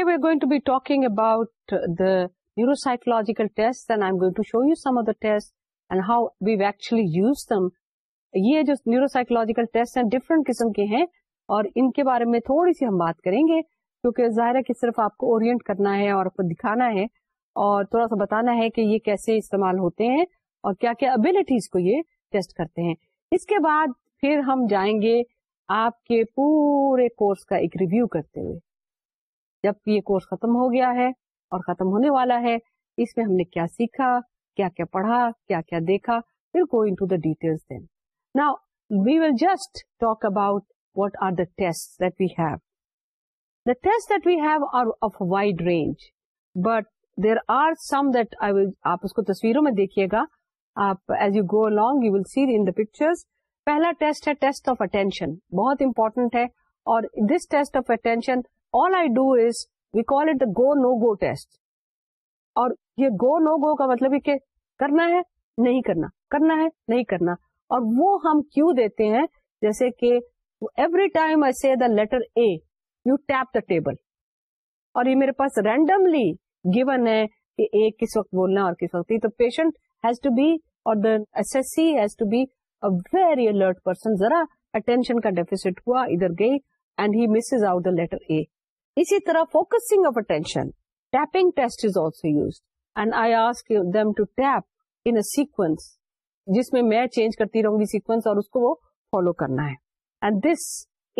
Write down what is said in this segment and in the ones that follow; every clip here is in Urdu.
یہ جو ہیں ڈیفرنٹ قسم کے ہیں اور ان کے بارے میں تھوڑی سی ہم بات کریں گے کیونکہ ہے کہ صرف آپ کو اور آپ کو دکھانا ہے اور تھوڑا سا بتانا ہے کہ یہ کیسے استعمال ہوتے ہیں اور کیا کیا ابلیٹیز کو یہ ٹیسٹ کرتے ہیں اس کے بعد پھر ہم جائیں گے آپ کے پورے کورس کا ایک ریویو کرتے ہوئے جب یہ کورس ختم ہو گیا ہے اور ختم ہونے والا ہے اس میں ہم نے کیا سیکھا کیا کیا پڑھا کیا کیا دیکھا will will go in details then we we just talk about our the test that have اس کو تصویروں میں دیکھیے گا آپ as you go along you will see the picture attention بہت امپورٹنٹ ہے اور this test of attention all I do is we call it go no go test اور یہ گو نو گو کا مطلب ہے کہ کرنا ہے نہیں کرنا کرنا ہے نہیں کرنا اور وہ ہم کیوں دیتے ہیں جیسے کہ every time I see the letter A you tap the table اور یہ میرے پاس رینڈملی گیون ہے کہ اے کس وقت بولنا اور کس وقت تو پیشنٹ ہیز ٹو بی اور has to be very alert person ذرا اٹینشن کا ڈیفیسٹ ہوا ادھر گئی and he misses out the letter A اسی طرح focusing of attention tapping test is also use and I ask them to tap in sequence جس میں میں چینج کرتی رہوں گی سیکوینس اور اس کو وہ فالو کرنا ہے and this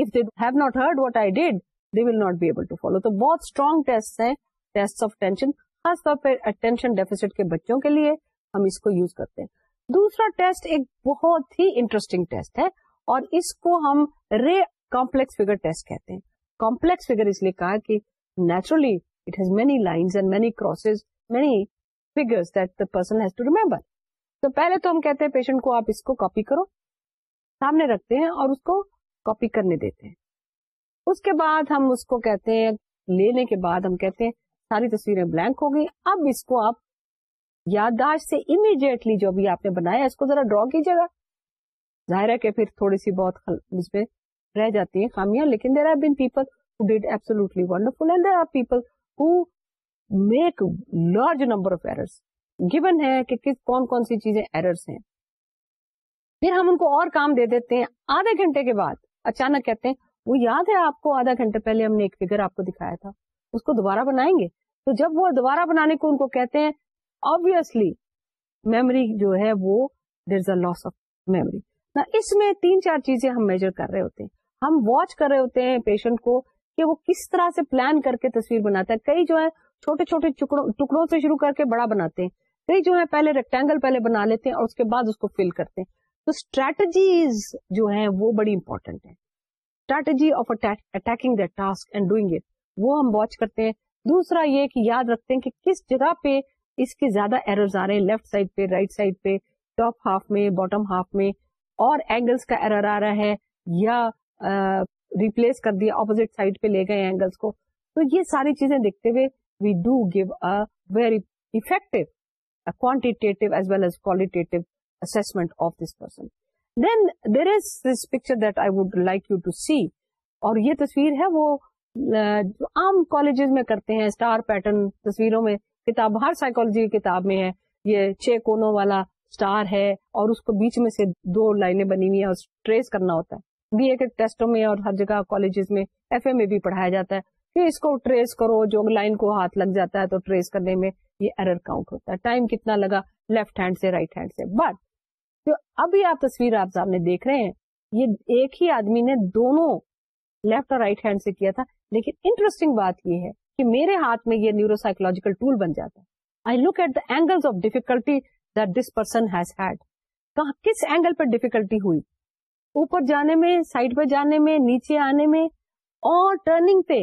if they have not heard what I did they will not be able to follow تو بہت اسٹرانگ ٹیسٹ ہیں ٹیسٹ آف ٹینشن خاص طور پہ اٹینشن ڈیفیسٹ کے بچوں کے لیے ہم اس کو یوز کرتے ہیں دوسرا ٹیسٹ ایک بہت ہی انٹرسٹنگ ٹیسٹ ہے اور اس کو ہم رے کمپلیکس فیگر ٹیسٹ کہتے ہیں کمپلیکس فیگر اس لیے کہا کہ naturally it has many lines and many crosses many figures person has to remember تو پہلے تو ہم کہتے ہیں پیشنٹ کو آپ اس کو کاپی کرو سامنے رکھتے ہیں اور اس کو کاپی کرنے دیتے ہیں اس کے بعد ہم اس کو کہتے ہیں لینے کے بعد ہم کہتے ہیں ساری تصویریں بلینک ہو گئی اب اس کو آپ یادداشت سے امیڈیٹلی جو بھی آپ نے بنایا اس کو ذرا ڈرا کیجیے گا ظاہر ہے کہ پھر تھوڑی سی بہت اس میں رہ جاتی ہیں خامیاں لیکن دیر آر بین پیپل ہے کہ کون کون سی چیزیں ایررس ہیں پھر ہم ان کو اور کام دے دیتے ہیں آدھے گھنٹے کے بعد اچانک کہتے ہیں وہ یاد ہے آپ کو آدھا گھنٹے پہلے ہم نے ایک فگر آپ کو دکھایا تھا اس کو دوبارہ بنائیں گے تو جب وہ دوبارہ بنانے کو ان کو کہتے ہیں آبیسلی میموری جو ہے وہ there is a loss of memory اس میں تین چار چیزیں ہم میجر کر رہے ہوتے ہیں ہم واچ کر رہے ہوتے ہیں پیشنٹ کو کہ وہ کس طرح سے پلان کر کے تصویر بناتا ہے کئی جو ہے چھوٹے چھوٹے ٹکڑوں سے شروع کر کے بڑا بناتے ہیں کئی جو ہے پہلے ریکٹینگل پہلے بنا لیتے ہیں اور اس کے بعد اس کو فل کرتے ہیں تو اسٹریٹجیز جو ہے وہ بڑی امپورٹینٹ ہے strategy of attacking the task and doing it وہ ہم واچ کرتے ہیں دوسرا یہ کہ یاد رکھتے ہیں کہ کس جگہ پہ اس کے زیادہ ایررز آ رہے ہیں لیفٹ سائڈ پہ رائٹ سائڈ پہ ٹاپ ہاف میں باٹم ہاف میں اور اینگلس کا ایرر آ رہا ہے یا ریپلیس کر دیا اپوزٹ سائڈ پہ لے گئے اینگلس کو تو یہ ساری چیزیں دیکھتے ہوئے we do give a very effective quantitative as as well of this person then there is this picture that I would like you to see اور یہ تصویر ہے وہ عام کالجز میں کرتے ہیں اسٹار پیٹرن تصویروں میں کتاب ہر سائیکولوجی کی کتاب میں ہے یہ چھ کونوں والا اسٹار ہے اور اس کو بیچ میں سے دو لائنیں بنی ہوئی ہیں اور ٹریس کرنا ہوتا ہے بی کے ٹیسٹوں میں اور ہر جگہ کالجز میں ایف اے میں بھی پڑھایا جاتا ہے کہ اس کو ٹریس کرو جو لائن کو ہاتھ لگ جاتا ہے تو ٹریس کرنے میں یہ ایرر کاؤنٹ ہوتا ہے ٹائم کتنا لگا لیفٹ ہینڈ سے رائٹ ہینڈ سے بٹ جو ابھی آپ تصویر آپ سامنے دیکھ رہے ہیں یہ ایک ہی آدمی نے دونوں لیفٹ اور رائٹ ہینڈ سے کیا تھا لیکن انٹرسٹنگ بات یہ ہے کہ میرے ہاتھ میں یہ نیورو سائکولوجیکل ٹول بن جاتا ہے I look at angle of difficulty this person had کہاں کس اینگل پر ڈیفیکلٹی ہوئی اوپر جانے میں سائڈ پہ جانے میں نیچے آنے میں اور ٹرننگ پہ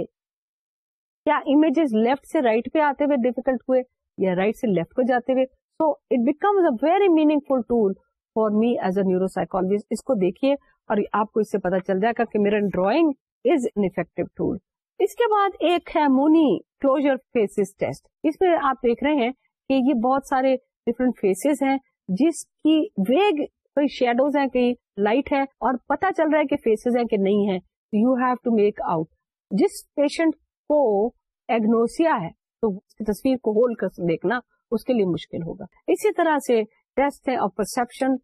کیا امیجز لیفٹ سے رائٹ پہ آتے ہوئے ڈیفیکلٹ ہوئے یا رائٹ سے لیفٹ کو جاتے ہوئے so it a very meaningful tool for me as a neuropsychologist اس کو دیکھیے اور آپ کو اس سے پتا چل جائے گا کہ میرا ڈرائنگ از افیکٹو ٹول اس کے بعد ایک ہے مونی کلوجر فیسز ٹیسٹ اس میں آپ دیکھ رہے ہیں کہ یہ بہت سارے ڈفرنٹ فیسز ہیں جس کی ویگ کوئی شیڈوز ہیں کہیں لائٹ ہے اور پتا چل رہا ہے کہ فیسز ہیں کہ نہیں ہے you have to make out جس پیشنٹ کو ایگنوسیا ہے تو اس اس کی تصویر کو کر دیکھنا کے لیے مشکل ہوگا اسی طرح سے ٹیسٹ ہے آف آف پرسپشن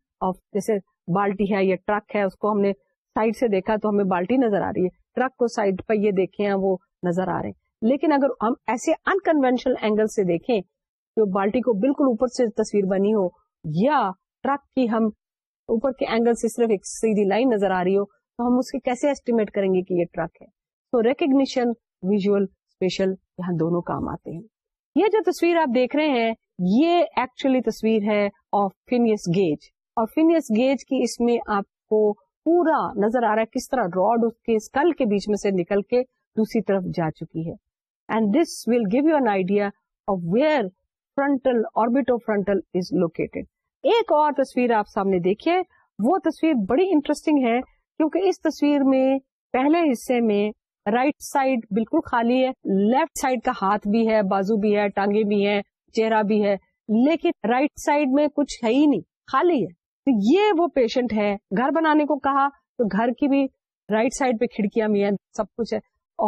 جیسے بالٹی ہے یا ٹرک ہے اس کو ہم نے سائڈ سے دیکھا تو ہمیں بالٹی نظر آ رہی ہے ٹرک کو سائڈ پہ یہ دیکھے ہیں وہ نظر آ رہے ہیں لیکن اگر ہم ایسے انکنوینشنل اینگل سے دیکھیں جو بالٹی کو بالکل اوپر سے تصویر بنی ہو یا ٹرک کی ہم اوپر کے اینگل سے صرف ایک سیدھی لائن نظر آ رہی ہو تو ہم اس کے کیسے ایسٹیمیٹ کریں گے کہ یہ ٹرک ہے تو ریکگنیشن ویژل اسپیشل یہاں دونوں کام آتے ہیں یہ جو تصویر آپ دیکھ رہے ہیں یہ ایکچولی تصویر ہے of Phineas Phineas Gage Gage اور کی اس میں آپ کو پورا نظر آ رہا ہے کس طرح روڈ اس کے اسکل کے بیچ میں سے نکل کے دوسری طرف جا چکی ہے and this will give you an idea of where frontal frontal is located ایک اور تصویر آپ سامنے دیکھیے وہ تصویر بڑی انٹرسٹنگ ہے کیونکہ اس تصویر میں پہلے حصے میں رائٹ سائڈ بالکل خالی ہے لیفٹ سائڈ کا ہاتھ بھی ہے بازو بھی ہے ٹانگے بھی ہے چہرہ بھی ہے لیکن رائٹ سائڈ میں کچھ ہے ہی نہیں خالی ہے تو یہ وہ پیشنٹ ہے گھر بنانے کو کہا تو گھر کی بھی رائٹ سائڈ پہ کھڑکیاں بھی ہیں سب کچھ ہے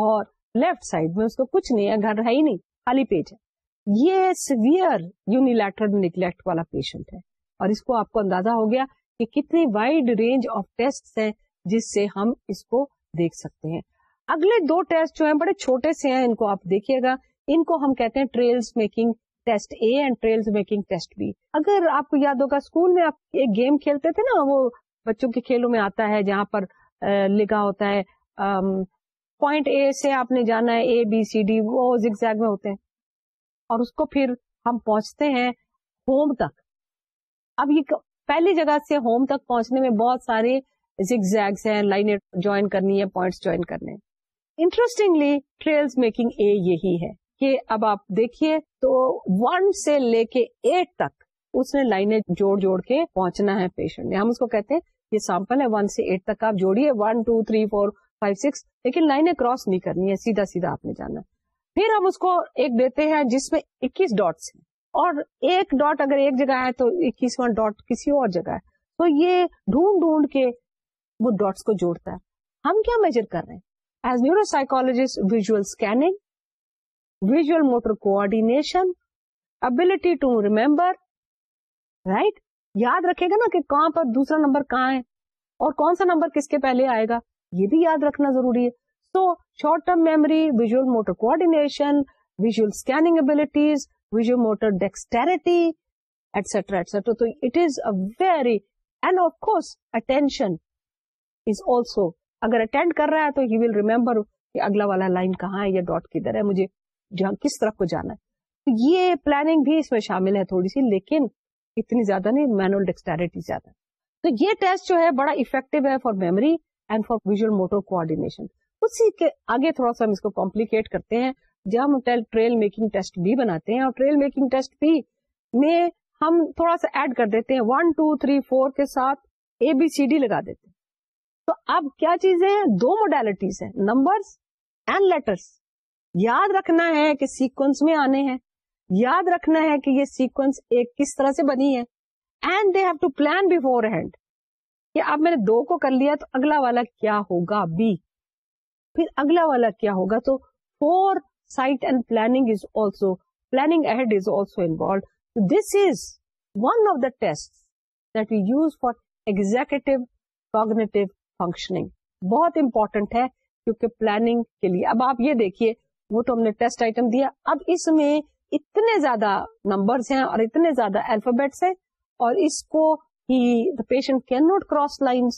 اور لیفٹ سائڈ میں اس کو کچھ نہیں ہے گھر ہے ہی نہیں خالی پیٹ ہے یہ سیویئر یونیلیٹرل نیگلیکٹ والا پیشنٹ ہے اور اس کو آپ کو اندازہ ہو گیا کہ کتنی وائڈ رینج آف ٹیسٹ ہیں جس سے ہم اس کو دیکھ سکتے ہیں اگلے دو ٹیسٹ جو ہیں بڑے چھوٹے سے ہیں ان کو آپ دیکھیے گا ان کو ہم کہتے ہیں trails making test A and trails making test B اگر آپ کو یاد ہوگا اسکول میں آپ ایک گیم کھیلتے تھے نا وہ بچوں کے کھیلوں میں آتا ہے جہاں پر لکھا ہوتا ہے پوائنٹ اے سے آپ نے جانا ہے اے بی سی ڈی وہ زگزیگ زیگ میں ہوتے ہیں اور اس کو پھر ہم پہنچتے ہیں ہوم تک اب یہ پہلی جگہ سے ہوم تک پہنچنے میں بہت سارے زگزیگز ہیں لائنیں جوائن کرنی ہے پوائنٹس جوائن کرنے انٹرسٹنگلی ٹریلس میکنگ اے یہی ہے کہ اب آپ دیکھیے تو ون سے لے کے ایٹ تک اس نے لائنیں جوڑ جوڑ کے پہنچنا ہے پیشنٹ نے ہم اس کو کہتے ہیں یہ سیمپل ہے ون سے ایٹ تک آپ جوڑیے one two three four five six لیکن لائنیں کراس نہیں کرنی ہے سیدھا سیدھا آپ نے جانا پھر ہم اس کو ایک دیتے ہیں جس میں اکیس ڈاٹس ہیں اور ایک ڈاٹ اگر ایک جگہ ہے تو اکیسواں ڈاٹ کسی اور جگہ ہے تو یہ ڈھونڈ ڈھونڈ کے وہ ڈاٹس کو جوڑتا ہے ہم کیا میجر کر رہے ہیں as neuropsychologist visual scanning visual motor coordination ability to remember right یاد رکھے گا نا کہ کہاں پر دوسرا نمبر کہاں ہے اور کون سا نمبر کس کے پہلے آئے گا یہ بھی یاد رکھنا ضروری ہے so short term memory visual motor coordination visual scanning abilities etcetera تو اگلا والا لائن کہاں ہے یا ڈاٹ کدھر ہے مجھے کس طرف کو جانا ہے یہ پلاننگ بھی اس میں شامل ہے تھوڑی سی لیکن اتنی زیادہ نہیں مینوئل ڈیکسیرٹی زیادہ تو یہ ٹیسٹ جو ہے بڑا افیکٹو ہے for memory and for visual motor کے آگے تھوڑا سا ہم اس کو کمپلیکیٹ کرتے ہیں ہم ٹریل میکنگ ٹیسٹ بھی بناتے ہیں اور ٹریل میکنگ ٹیسٹ بھی میں ہم تھوڑا سا ایڈ کر دیتے ہیں ون ٹو تھری فور کے ساتھ اے بی سی ڈی لگا دیتے ہیں تو اب کیا چیزیں دو موڈیلٹیز ہیں اینڈ لیٹرس یاد رکھنا ہے کہ سیکوینس میں آنے ہیں یاد رکھنا ہے کہ یہ سیکوینس ایک کس طرح سے بنی ہے and they have to plan beforehand اب میں نے دو کو کر لیا تو اگلا والا کیا ہوگا بی پھر اگلا والا کیا ہوگا تو foresight and planning is also planning ahead is also involved this is one of the test that we use for executive cognitive functioning بہت امپورٹنٹ ہے کیونکہ پلاننگ کے لیے اب آپ یہ دیکھیے وہ تو ہم نے ٹیسٹ آئٹم دیا اب اس میں اتنے زیادہ نمبرس ہیں اور اتنے زیادہ الفابیٹس ہیں اور اس کو ہی the patient can not cross line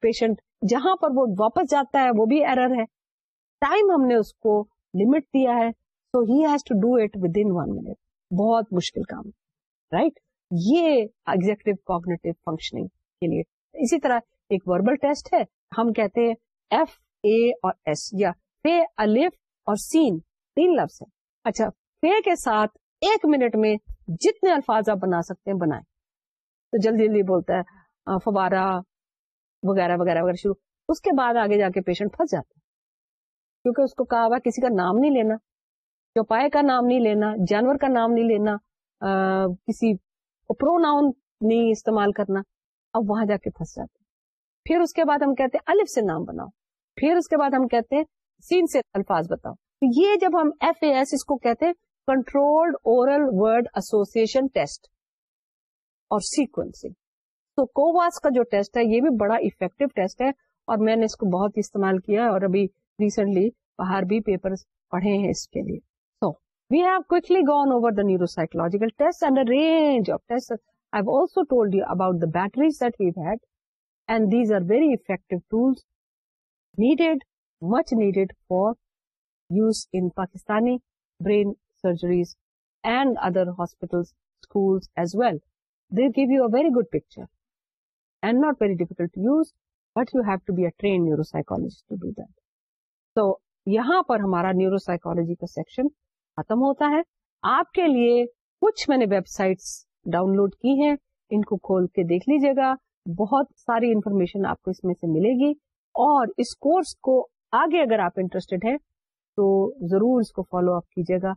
patient جہاں پر وہ واپس جاتا ہے وہ بھی ایرر ہے ٹائم ہم نے اس کو لمٹ دیا ہے so has to do it with in one minute بہت مشکل کام رائٹ یہ ایگزیکٹو کوگنیٹو فنکشننگ کے لیے اسی طرح ایک وربل ٹیسٹ ہے ہم کہتے ہیں ایف اے اور ایس یا پے اور سین تین لفظ ہے اچھا پے کے ساتھ ایک منٹ میں جتنے الفاظ آپ بنا سکتے ہیں بنائے تو جلدی جلدی بولتا ہے فوارا وغیرہ وغیرہ وغیرہ شروع اس کے بعد آگے جا کے پیشنٹ پھنس جاتے ہیں کیونکہ اس کو کہا ہوا کسی کا نام نہیں لینا چوپائے کا نام نہیں لینا جانور کا نام نہیں لینا کسی پرو ناؤن نہیں استعمال کرنا اب وہاں جا کے کے پھنس جاتے ہیں پھر اس بعد ہم کہتے الف سے نام بناؤ پھر اس کے بعد ہم کہتے ہیں سین سے الفاظ بتاؤ یہ جب ہم ایف اے ایس اس کو کہتے ہیں کنٹرول اور سیکوینسنگ تو کوواس کا جو ٹیسٹ ہے یہ بھی بڑا افیکٹو ٹیسٹ ہے اور میں نے اس کو بہت استعمال کیا اور ابھی ریسنٹلی باہر بھی پیپر پڑھے ہیں اس کے لیے so we have quickly gone over the neuropsychological test and range of test these are very effective tools needed much needed for use in Pakistani brain surgeries and other hospital you as well good picture and a very good picture and not very difficult use but you have to be do that. تو یہاں پر ہمارا نیورو سائیکولوجی کا سیکشن ختم ہوتا ہے آپ کے لیے کچھ میں نے ویب سائٹس ڈاؤن لوڈ کی ہیں ان کو کھول کے دیکھ لیجیے گا بہت ساری انفارمیشن آپ کو اس میں سے ملے گی اور اس کورس کو آگے اگر آپ انٹرسٹڈ ہیں تو ضرور اس کو فالو اپ کیجیے گا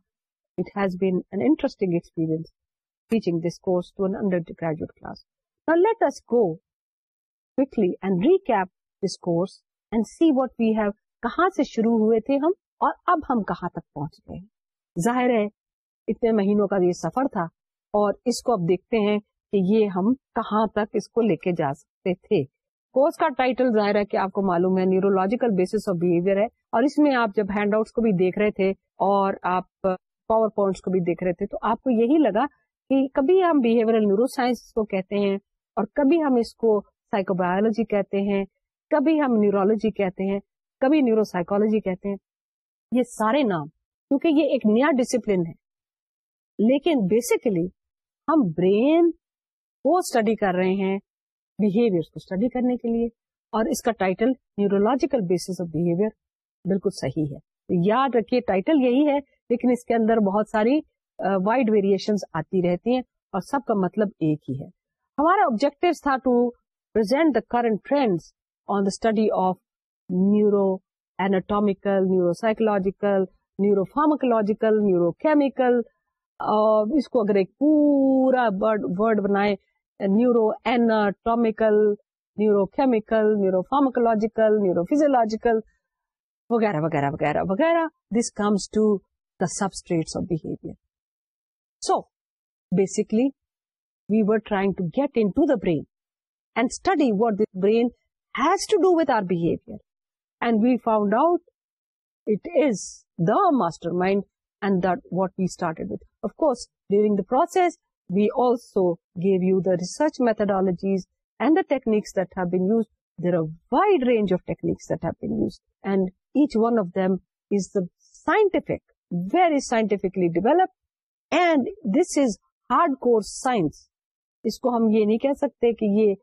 it has been an interesting experience teaching this course to undergraduate class recap this course and see what have کہاں سے شروع ہوئے تھے ہم اور اب ہم کہاں تک پہنچ گئے ظاہر ہے اتنے مہینوں کا یہ سفر تھا اور اس کو اب دیکھتے ہیں کہ یہ ہم کہاں تک اس کو لے کے جا سکتے تھے کورس کا ٹائٹل ظاہر ہے کہ آپ کو معلوم ہے نیورولوجیکل بیسس آف بہیویئر ہے اور اس میں آپ جب ہینڈ آؤٹس کو بھی دیکھ رہے تھے اور آپ پاور پوائنٹس کو بھی دیکھ رہے تھے تو آپ کو یہی لگا کہ کبھی ہم بہیویئر نیورو سائنس کو کہتے ہیں اور کبھی ہم اس کو سائیکو بایولوجی کہتے ہیں کبھی ہم نیورولوجی کہتے ہیں کبھی نیورو سائیکولوجی کہتے ہیں یہ سارے نام کیونکہ یہ ایک نیا ڈسپلن ہے لیکن بیسیکلی ہم برین کو اسٹڈی کر رہے ہیں کو اسٹڈی کرنے کے لیے اور اس کا ٹائٹل نیورولوجیکل بیس بہیویئر بالکل صحیح ہے یاد رکھیے ٹائٹل یہی ہے لیکن اس کے اندر بہت ساری وائڈ ویریشن آتی رہتی ہیں اور سب کا مطلب ایک ہی ہے ہمارا آبجیکٹو تھا to present the current trend on the study of neuro anatomical neuro neuropharmacological neuro اور اس کو اگر ایک پورا ورڈ بنائے neuro neuro chemical neuro pharmacological neuro physiological وغیرہ وغیرہ وغیرہ وغیرہ this comes to the sub of behaviour so basically we were trying to get in brain and study what this brain has to do with our behaviour اس کو ہم یہ نہیں کہہ سکتے کہ یہ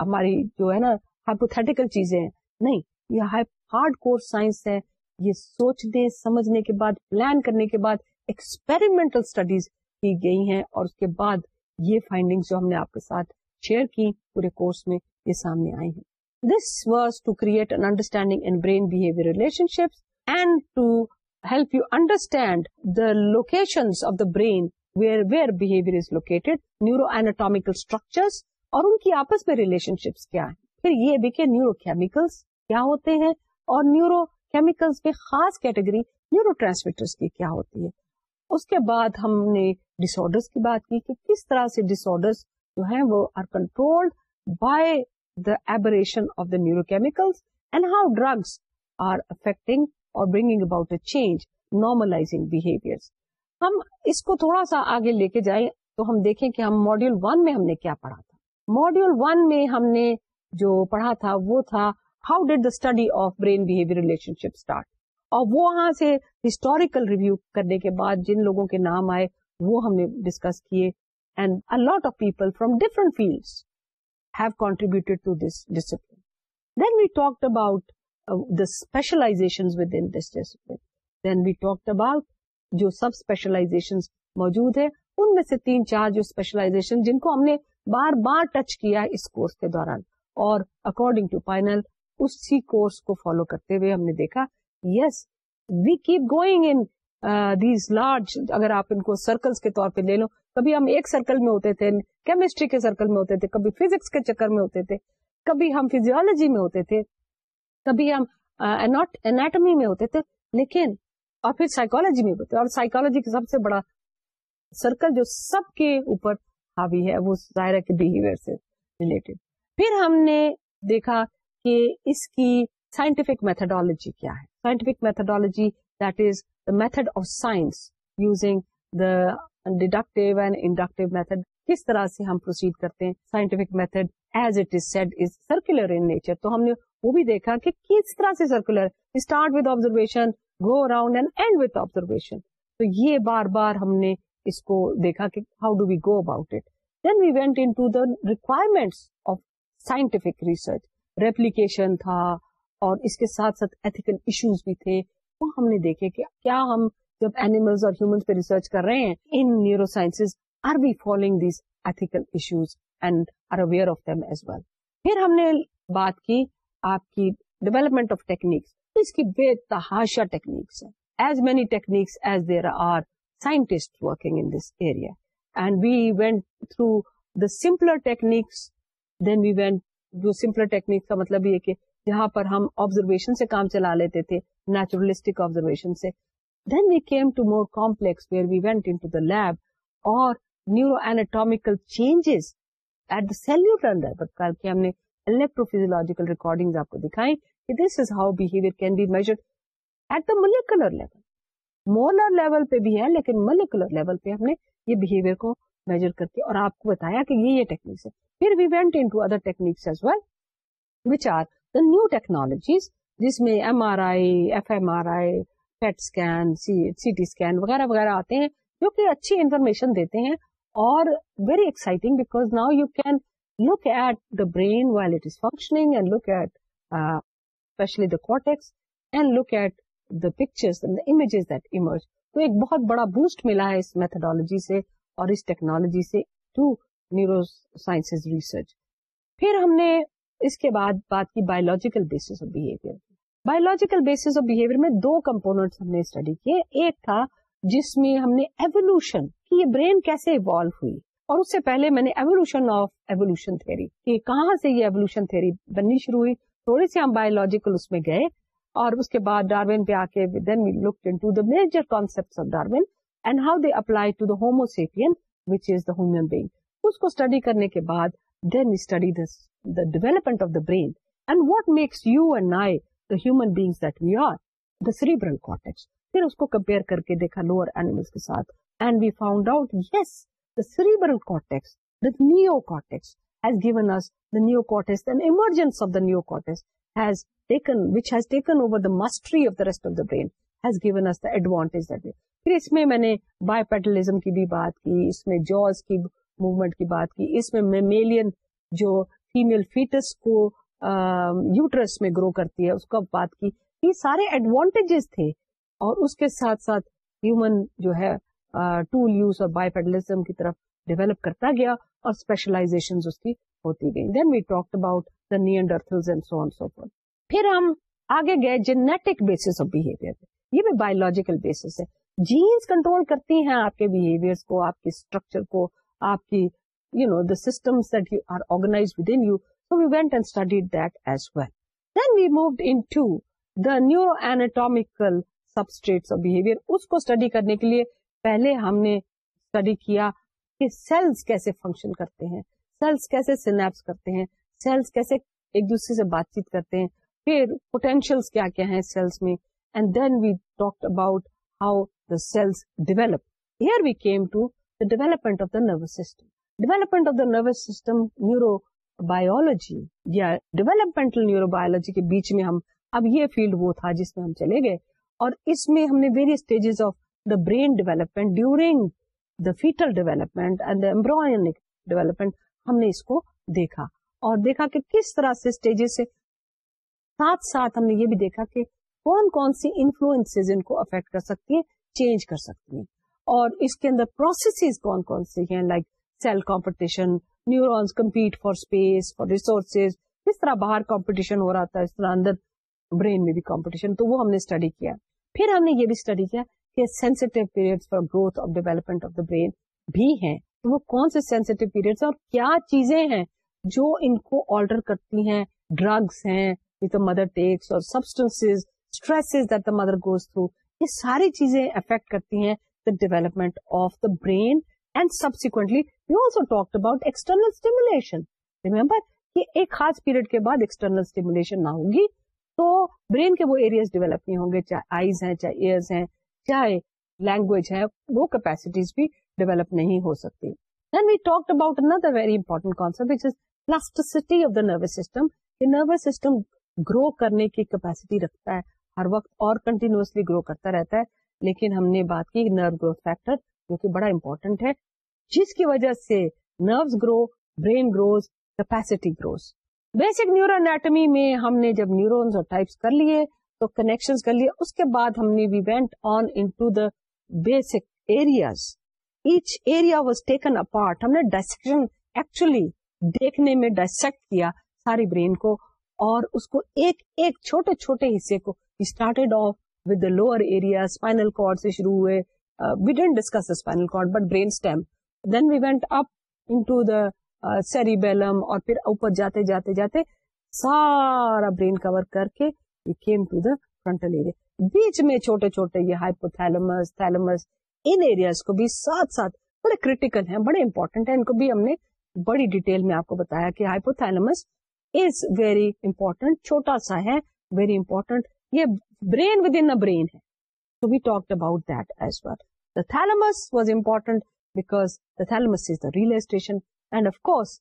ہماری جو ہے نا ہائپوتھیٹیکل چیزیں ہیں نہیں یہ ہائی ہارڈ کور سائنس ہے یہ سوچنے سمجھنے کے بعد پلان کرنے کے بعد ایکسپیریمنٹل اسٹڈیز کی گئی ہیں اور اس کے بعد یہ فائنڈنگ جو ہم نے آپ کے ساتھ شیئر کی پورے کورس میں یہ سامنے آئی ہیں this was to to create an understanding brain behaviour relationships and help you understand the location of the brain where where behaviour is located neuroanatomical structure اور ان کی آپس میں ریلیشن شپس کیا ہے پھر یہ بھی کہ نیورو کیمیکلس کیا ہوتے ہیں اور نیورو کیمیکلز میں خاص کیٹیگری نیورو ٹرانسمیٹرس کی کیا ہوتی ہے اس کے بعد ہم نے ڈس آرڈرس کی بات کی کہ کس طرح سے ڈس آرڈرس جو ہیں وہ are controlled by the aberration of the neurochemicals and how drugs are affecting اور bringing about a change normalizing behaviour ہم اس کو تھوڑا سا آگے لے کے جائیں تو ہم دیکھیں کہ ہم ماڈیول ون میں ہم نے کیا پڑھا تھا ماڈیول ون میں ہم نے جو پڑھا تھا وہ تھا how did the study of brain behaviour relationship start اور وہاں سے ہسٹوریکل ریویو کرنے کے کے بعد جن لوگوں نام آئے وہ ہم نے ڈسکس کیے and lot of people different fields have to this this discipline discipline then then we we about about the specialization specialization within جو سب موجود ہے ان میں سے تین چار جو اسپیشلائزیشن جن کو ہم نے بار بار ٹچ کیا اس کورس کے دوران اور اکارڈنگ ٹو پائنل اسی کورس کو فالو کرتے ہوئے ہم نے دیکھا yes we keep going in these large اگر آپ ان کو سرکلس کے طور پہ لے لو کبھی ہم ایک سرکل میں ہوتے تھے کیمسٹری کے سرکل میں ہوتے تھے کبھی فزکس کے چکر میں ہوتے تھے کبھی ہم فیزیولوجی میں ہوتے تھے کبھی ہم ایناٹمی uh, میں ہوتے تھے لیکن اور پھر سائکولوجی میں ہوتے اور سائیکولوجی کا سب سے بڑا سرکل جو سب کے اوپر حاوی ہے وہ ظاہرہ کے بہیویئر سے ریلیٹڈ پھر ہم نے دیکھا کہ اس کی سائنٹیفک میتھڈالوجی کیا ہے scientific methodology that is the method of science using the deductive and inductive method کس طرح سے ہم پروسیڈ کرتے ہیں scientific method as it is is said circular in nature تو ہم نے وہ بھی دیکھا کہ کس طرح سے circular start with observation go around and end with observation تو یہ بار بار ہم نے اس کو دیکھا کہ how do we go about it then we went into the requirement of scientific research replication تھا اور اس کے ساتھ ساتھ ایتھیکل ایشوز بھی تھے وہ ہم نے دیکھے کہ کیا ہم جب اینیملز اور ہیومنس پہ ریسرچ کر رہے ہیں in neuroscience these ethical issues and are aware of them as well پھر ہم نے بات کی آپ کی ڈیولپمنٹ آف ٹیکنیکس اس کی بے تحاشا ٹیکنیکس ہیں as many techniques as there are scientist working in this area and we went through the simpler techniques then we went جو سمپلر ٹیکنیک کا مطلب یہ کہ جہاں پر ہم آبزرویشن سے کام چلا لیتے تھے نیچرلسٹک آبزرویشن سے then we came to more complex where we went in lab اور neuroanatomical changes at the cellular کر کے ہم نے الیکٹرو فیزیولوجیکل ریکارڈنگ آپ کو دکھائیں کہ this is how behaviour can be measured at the molecular level molecular level پہ بھی ہے لیکن ملیکولر لیول پہ ہم نے یہ بہیویئر کو میجر کر کے اور آپ کو بتایا کہ یہ یہ ٹیکنیکس ہے پھر we went into other techniques as well which are the new technologies جس میں M R I F M R I scan C T scan وغیرہ وغیرہ آتے ہیں جو کہ اچھی انفارمیشن دیتے ہیں اور very exciting because now you can look at the brain while it is functioning and look at especially the cortex and look at the picture تو ایک بہت بڑا بوسٹ ملا ہے اس میتھڈالوجی سے اور اس ٹیکنالوجی سے ٹو نیورو سائنس ریسرچ پھر ہم نے اس کے بعد بات کی biological basis of behaviour biological basis of behaviour میں دو کمپونیٹ ہم نے اسٹڈی کیے ایک تھا جس میں ہم نے ایولیوشن یہ برین کیسے ایوالو ہوئی اور اس سے پہلے میں نے ایولیوشن آف ایولیوشن کہ کہاں سے یہ ایولیوشن تھری بننی شروع ہوئی تھوڑے سے ہم بایولوجیکل اس میں گئے اور اس کے بعد ڈاروین پہ آ کے look into the major concept of Darwin and how they apply to the homo sapien which is the human being usko study karne ke baad then we study this the development of the brain and what makes you and i the human beings that we are the cerebral cortex fir usko compare karke dekha lower animals ke sath and we found out yes the cerebral cortex the neocortex has given us the neocortex and emergence of the neocortex has taken which has taken over the mastery of the rest of the brain has given us the advantage that we پھر اس میں میں نے بائی پیٹلزم کی بھی بات کی اس میں جوز کی موومنٹ کی بات کی اس میں میمیلین جو فیمل فیٹس کو یوٹرس میں گرو کرتی ہے اس کا بات کی یہ سارے ایڈوانٹیجز تھے اور اس کے ساتھ ساتھ ہیومن جو ہے ٹول یوز اور بائی پیٹلزم کی طرف ڈیولپ کرتا گیا اور اسپیشلائزیشن اس کی ہوتی گئی then we talk about earths پھر ہم آگے گئے جینیٹک بیسس آف بہیویئر یہ بھی بایولوجیکل بیسس ہے جینس کنٹرول کرتی ہیں آپ کے بہیویئر کو آپ کے اسٹرکچر کو آپ کی you know the the you are organize with in in so we we went and that as well then moved to anatomical of behaviour اس کو اسٹڈی کرنے کے لیے پہلے ہم نے اسٹڈی کیا کہ سیلس کیسے فنکشن کرتے ہیں سیلس کیسے سینپس کرتے ہیں سیلس کیسے ایک دوسرے سے بات چیت کرتے ہیں پھر پوٹینشیلس کیا کیا ہیں سیلس میں and then we talk about how the cells develop Hare we کے development of development of the nervous system. The nervous system neurobiology یا ڈیولپمنٹل نیورو بایولوجی کے بیچ میں ہم اب یہ فیلڈ وہ تھا جس میں ہم چلے گئے اور اس میں ہم نے various of the brain development during the fetal ڈیولپمنٹرک development ہم نے اس کو دیکھا اور دیکھا کہ کس طرح سے اسٹیجز سے یہ بھی دیکھا کہ کون کون سی انفلوئنس ان کو افیکٹ کر سکتی ہیں چینج کر سکتی ہیں اور اس کے اندر پروسیسز کون کون سی ہیں like cell competition neurons compete for space for resources اس طرح باہر کمپٹیشن ہو رہا تھا اس طرح اندر برین میں بھی کمپٹیشن تو وہ ہم نے اسٹڈی کیا پھر ہم نے یہ بھی اسٹڈی کیا کہ sensitive period for growth of development of the brain بھی تو وہ کون سے سینسیٹیو پیریڈ اور کیا چیزیں ہیں جو ان کو آلٹر کرتی ہیں ڈرگس ہیں مدر ٹیکس اور سبسٹنس مدر گوز تھرو یہ ساری چیزیں افیکٹ کرتی ہیں the development of the brain and subsequently you also talk about external stimulation remember کہ ایک خاص پیریڈ کے بعد ایکسٹرنل اسٹیمولیشن نہ ہوگی تو برین کے وہ ایریاز ڈیولپ نہیں ہوں گے چاہے آئیز ہیں چاہے ایئرز ہیں چاہے لینگویج ہے وہ کیپیسٹیز بھی ڈیولپ نہیں ہو سکتی then we talk about another very important concept which is plasticity of the nervous system nervous system grow کرنے کی کیپیسٹی رکھتا ہے ہر وقت اور کنٹینیوسلی گرو کرتا رہتا ہے لیکن ہم نے بات کی نرو گروتھ فیکٹر جو کہ بڑا امپورٹنٹ ہے جس کی وجہ سے nerve grow brain grows grows capacity basic neuroanatomy میں ہم نے جب اور ٹائپس کر لیے تو کنیکشن کر لیے اس کے بعد ہم نے we went on to the basic areas each area was taken apart ہم نے ڈائسیکشن ایکچولی دیکھنے میں ڈائسیکٹ کیا ساری برین کو اور اس کو ایک ایک چھوٹے چھوٹے حصے کو لوئر ایریا شروع ہوئے بٹ وینٹ اپ جاتے سارا ایریا بیچ میں چھوٹے چھوٹے یہ ہائپوتھمس ان کو بھی کریٹیکل ہیں بڑے امپورٹنٹ ان کو بھی ہم نے بڑی ڈیٹیل میں آپ کو بتایا کہ ہائپو از ویری امپورٹینٹ چھوٹا سا ہے ویری امپورٹینٹ یہ برین ود ان برین ہے so we talk about that as well the thalamus was important because the thalamus is the relay station and of course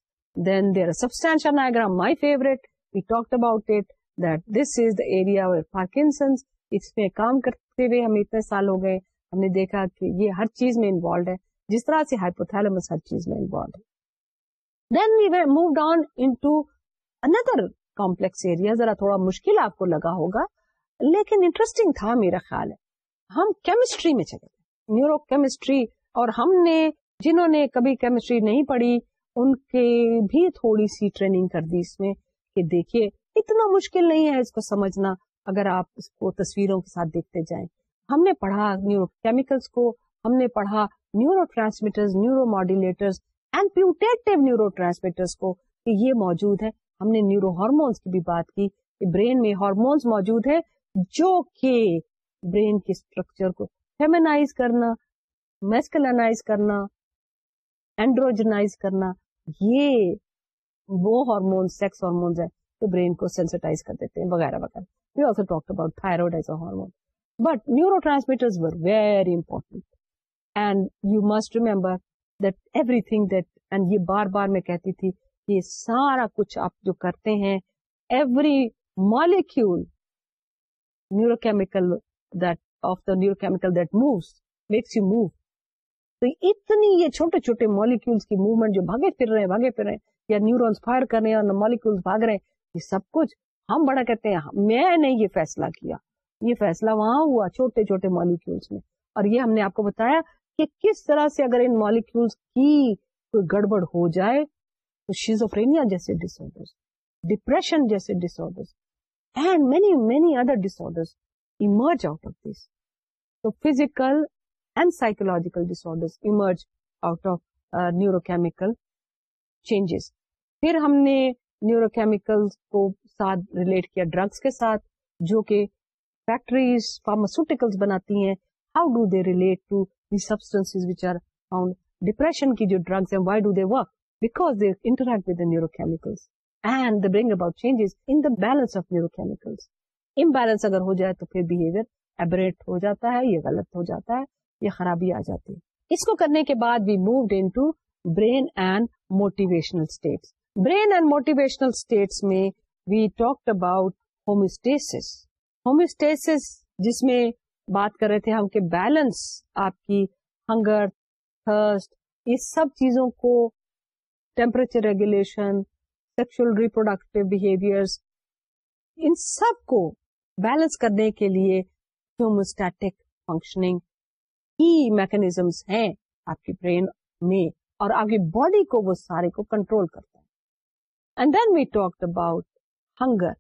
then there are substantial nigra my favourite we talk about it that this is the area Parkinson's اس میں کام کرتے ہوئے ہم اتنے سال ہو گئے ہم نے دیکھا کہ یہ ہر چیز میں انوالوڈ ہے جس طرح سے ہائپوتھیلمس ہر چیز میں انوالوڈ ہے then we were moved on into another complex area ذرا تھوڑا مشکل آپ کو لگا ہوگا لیکن انٹرسٹنگ تھا میرا خیال ہے ہم کیمسٹری میں چلے گئے نیورو کیمسٹری اور ہم نے جنہوں نے کبھی کیمسٹری نہیں پڑھی ان کے بھی تھوڑی سی ٹریننگ کر دی اس میں کہ دیکھیے اتنا مشکل نہیں ہے اس کو سمجھنا اگر آپ اس کو تصویروں کے ساتھ دیکھتے جائیں ہم نے پڑھا نیورو کیمیکلس کو ہم نے پڑھا neurotransmitter neuro and putative neurotransmitter کو کہ یہ موجود ہے ہم نے نیورو ہارمونس کی بھی بات کی برین میں ہارمونس موجود ہے جو کہ برین کے اسٹرکچر کو فیمنائز کرنا میسکلائز کرنا اینڈروجنائز کرنا یہ وہ ہارمون سیکس ہارمونز ہیں تو برین کو سینسٹائز کر دیتے ہیں وغیرہ وغیرہ we also talk about as a hormone but neurotransmitters were very important and you must remember that everything that and یہ بار بار میں کہتی تھی یہ سارا کچھ آپ جو کرتے ہیں ایوری مالیکیول تو اتنی یہ چھوٹے چھوٹے مالیکولس کی موومنٹ جو بھاگے بھاگے پھر پھر رہے رہے ہیں ہیں یا نیورونس فائر کر رہے ہیں اور مالیکولس بھاگ رہے ہیں یہ سب کچھ ہم بڑا کہتے ہیں میں نے یہ فیصلہ کیا یہ فیصلہ وہاں ہوا چھوٹے چھوٹے مالیکولس میں اور یہ ہم نے آپ کو بتایا کہ کس طرح سے اگر ان مالیکولس کی کوئی گڑبڑ ہو جائے تو شیزوفرینیا جیسے ڈس ڈسر ڈپریشن جیسے disorder and many many other dis emerge out of this تو and dis emerge out of neurochemical changes پھر ہم نے نیوروکیمیکل کو ساتھ ریلیٹ کیا ڈرگس کے ساتھ جو کہ فیکٹریز فارماسوٹیکل بناتی ہیں how do they relate to the relatives which are آؤ ڈیپریشن کی جو ڈرگس ہیں why do they work because they interact with neurochemicals خرابی آ جاتی ہے اس کو کرنے کے بعد موٹیویشنل میں we talk about homeostasis homeostasis جس میں بات کر رہے تھے ہم کے بیلنس آپ کی ہنگر تھرسٹ اس سب چیزوں کو temperature regulation sexual reproductive behaviour ان سب کو بیلنس کرنے کے لیے فنکشننگ میکنیزمس ہیں آپ کی برین میں اور آپ کی باڈی کو وہ سارے کو کنٹرول کرتا ہے and then we talk about hunger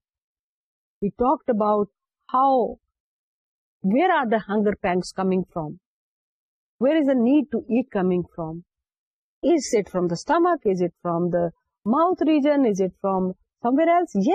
we talk about how where are the hunger pangs coming from where is a need to eat coming from is it from the stomach is it from the lateral ہائیپومی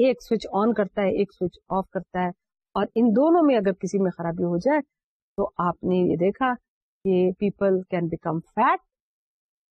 ایک سوئچ آن کرتا ہے ایک سوئچ آف کرتا ہے اور ان دونوں میں اگر کسی میں خرابی ہو جائے تو آپ نے یہ دیکھا کہ people can become fat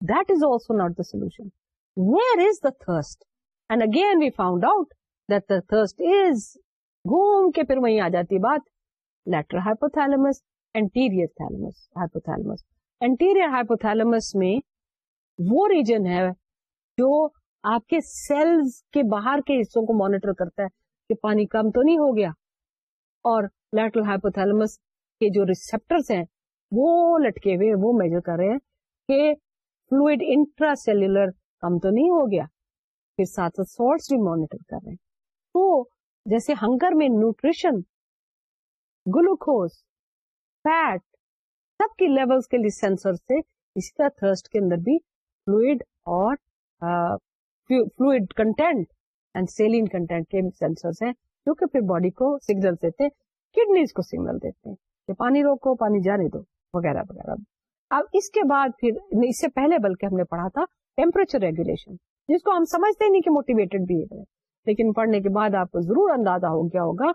that is also not the solution. Where is the thirst? And again we found out that the thirst is گھوم کے پھر وہیں آ جاتی بات lateral hypothalamus anterior thalamus hypothalamus anterior hypothalamus میں وہ ریجن ہے جو آپ کے سیلز کے باہر کے حصوں کو مانیٹر کرتا ہے کہ پانی کم تو نہیں ہو گیا اور لیٹرل ہائپوتھیلمس کے جو ریسپٹرس ہیں وہ لٹکے ہوئے وہ میجر کر رہے ہیں کہ فلوئڈ سیلولر کم تو نہیں ہو گیا ہنگر میں نیوٹریشن اسی طرح تھرسٹ کے اندر بھی فلوئڈ اور جو کہ پھر باڈی کو سگنل دیتے ہیں کڈنیز کو سگنل دیتے ہیں پانی روکو پانی جانے دو وغیرہ وغیرہ اب اس کے بعد پھر اس سے پہلے بلکہ ہم نے پڑھا تھا ٹیمپریچر ریگولیشن جس کو ہم سمجھتے نہیں کہ موٹیویٹ بھی لیکن پڑھنے کے بعد آپ کو ضرور اندازہ ہو گیا ہوگا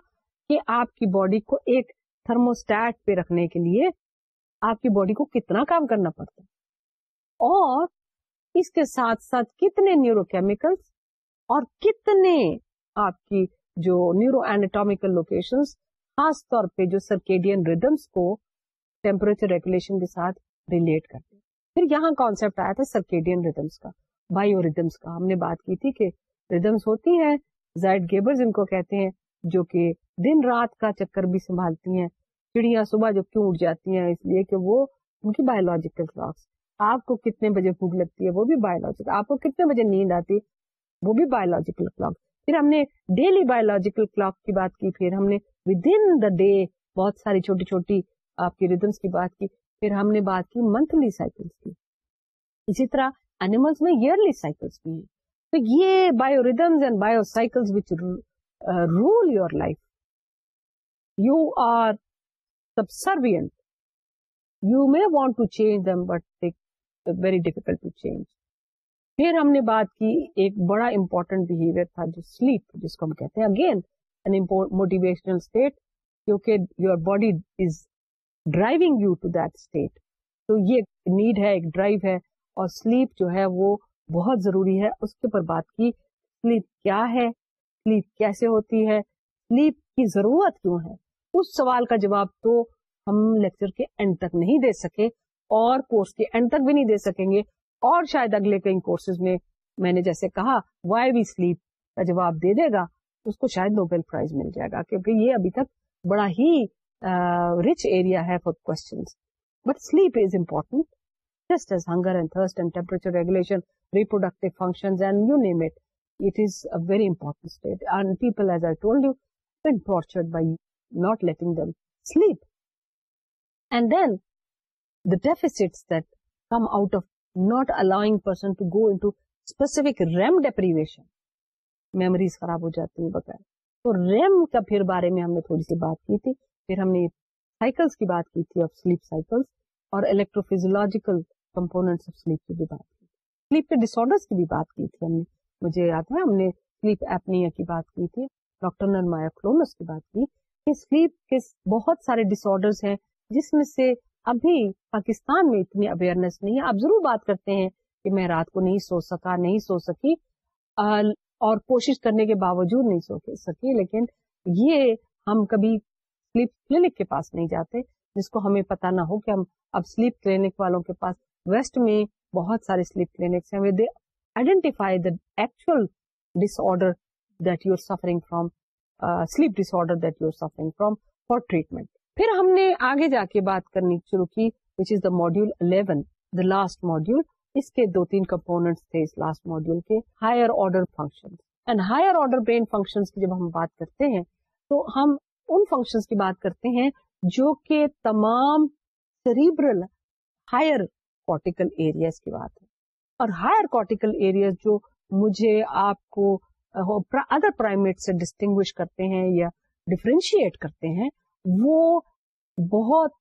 کہ آپ کی باڈی کو ایک تھرموسٹیٹ پہ رکھنے کے لیے آپ کی باڈی کو کتنا کام کرنا پڑتا اور اس کے ساتھ ساتھ کتنے نیورو کیمیکلس اور کتنے آپ کی جو نیورو اینٹامیکل لوکیشن خاص طور پہ جو سرکیڈین ریدمس کو ٹیمپریچر ریگولیشن کے ساتھ ریلیٹ کرتے ہیں پھر یہاں کانسیپٹ آیا تھا سرکیڈین ریدمس کا بایو ریدمس کا ہم نے بات کی تھی کہ ریدمس ہوتی ہیں زائڈ گیبرز ان کو کہتے ہیں جو کہ دن رات کا چکر بھی سنبھالتی ہیں چڑیا صبح جو کیوں اٹھ جاتی ہیں اس لیے کہ وہ ان کی بایولوجیکل کلاکس آپ کو کتنے بجے بھوک لگتی ہے وہ بھی بایولوجیکل آپ کو کتنے بجے نیند آتی ہے وہ بھی بایولوجیکل کلاک پھر ہم نے ڈیلی بایولوجیکل کلاک کی بات کی پھر ہم نے ود ان دا ڈے بہت ساری چھوٹی چھوٹی آپ کی ریدمس کی بات کی پھر ہم نے بات کی منتھلی سائیکلس کی اسی طرح میں ایئرلی سائیکلس بھی want to change but to change پھر ہم نے بات کی ایک بڑا امپورٹنٹ بہیویئر تھا جو سلیپ جس کو ہم کہتے ہیں again motivational your body is driving you to that state تو یہ نیڈ ہے ایک ڈرائیو ہے اور سلیپ جو ہے وہ بہت ضروری ہے اس کے اوپر بات کی سلیپ کیا ہے سلیپ کیسے ہوتی ہے سلیپ کی ضرورت کیوں ہے اس سوال کا جواب تو ہم لیکچر کے اینڈ تک نہیں دے سکے اور کورس کے اینڈ تک بھی نہیں دے سکیں گے اور شاید اگلے کئی کورسز میں میں نے جیسے کہا وائی وی سلیپ کا جواب دے دے گا اس کو شاید نوبل پرائز مل جائے گا کیونکہ یہ ابھی تک بڑا ہی rich area but important deprivation. Memories خراب ہو جاتی ہیں بغیر تو ریم کا پھر بارے میں ہم نے تھوڑی سی بات کی تھی پھر ہم نے سائیکلس کی بات کی تھی آف سلیپ سائیکلس اور آف سلیپ کی بھی بات کی بہت سارے ڈس آرڈر ہیں جس میں سے ابھی پاکستان میں اتنی اویئرنیس نہیں ہے آپ ضرور بات کرتے ہیں کہ میں رات کو نہیں سو سکا نہیں سو سکی اور کوشش کرنے کے باوجود نہیں سو سکی لیکن یہ ہم کبھی کے پاس نہیں جاتے جس کو ہمیں پتا نہ ہو کہ ہم اب سلیپ کلینک والوں کے پاس ویسٹ میں بہت سارے uh, پھر ہم نے آگے جا کے بات کرنی شروع کی which is the module 11 the last module اس کے دو تین ماڈیول کے higher order function order brain function کی جب ہم بات کرتے ہیں تو ہم ان فنکشن کی بات کرتے ہیں جو کہ تمام سریبرل ہائر کارٹیکل ایریاز کی بات ہے اور ہائر کارٹیکل ایریاز جو مجھے آپ کو ادر پرائمیٹ سے ڈسٹنگوش کرتے ہیں یا ڈفرینشیٹ کرتے ہیں وہ بہت